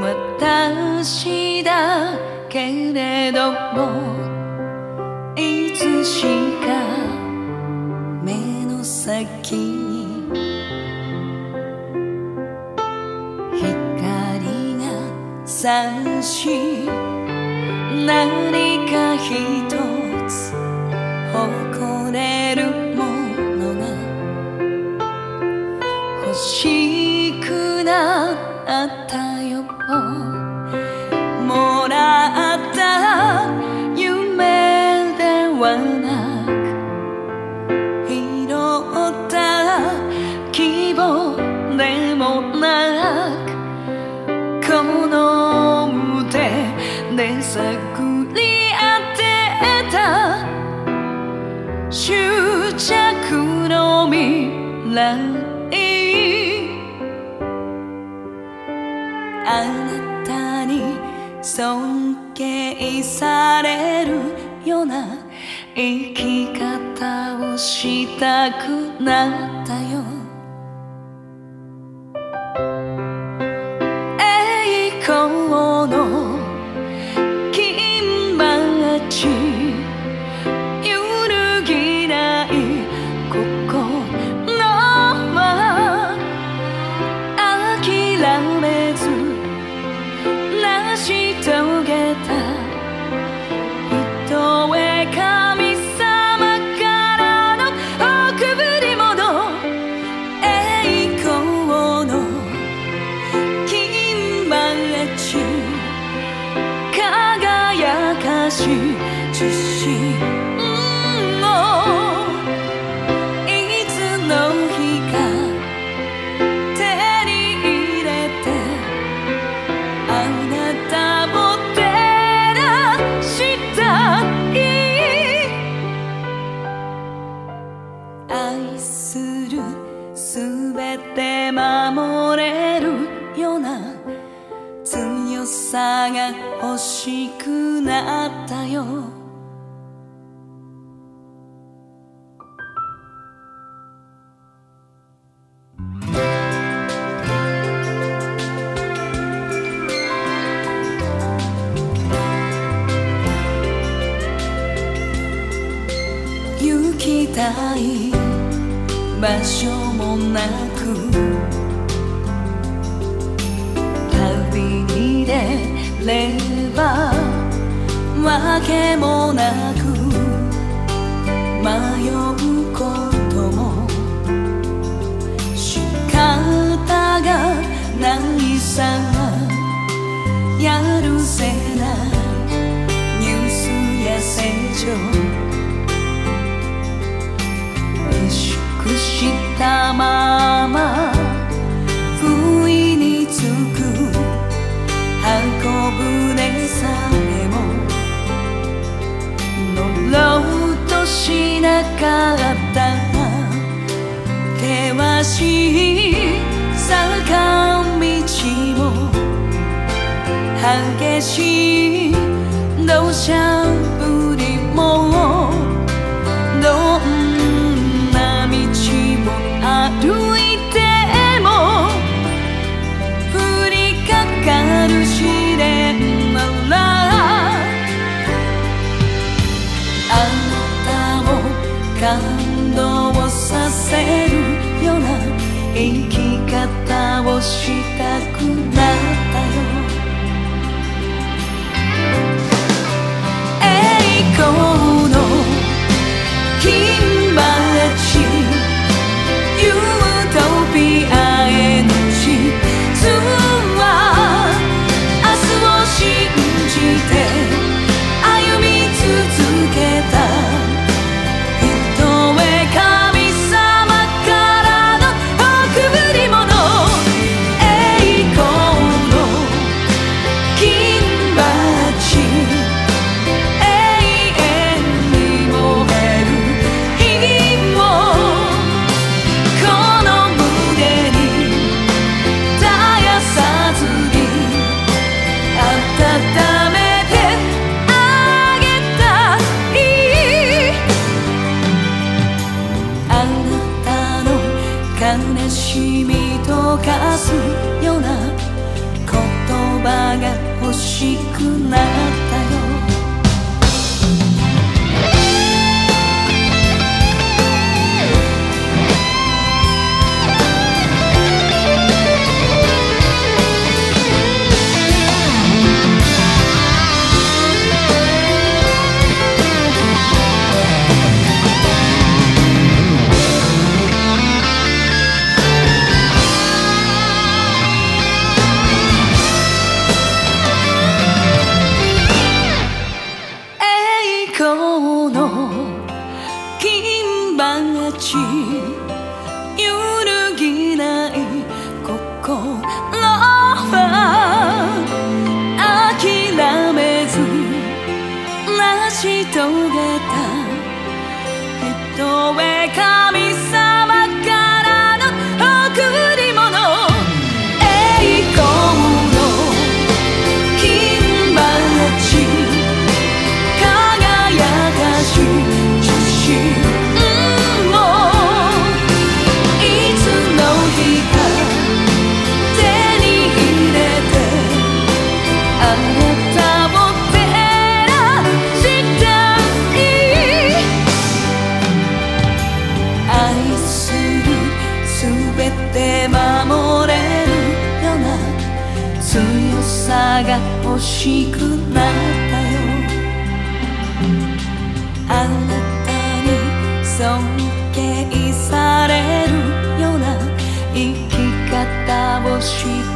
私だけれどもいつしか目の先に光が差し何か一つ誇れるものが欲しくで探り当てた執着の未来あなたに尊敬されるような生き方をしたくなったよ成し遂げた。人へ神様からの贈り物。栄光の金バッジ輝かし自信さが欲しくなったよ。行きたい場所もなくればわけもなくかった。険しい坂道も激しい土砂栄光の金バッジ揺るぎない心は諦めず成し遂げた人へかあなたに尊敬されるような生き方をして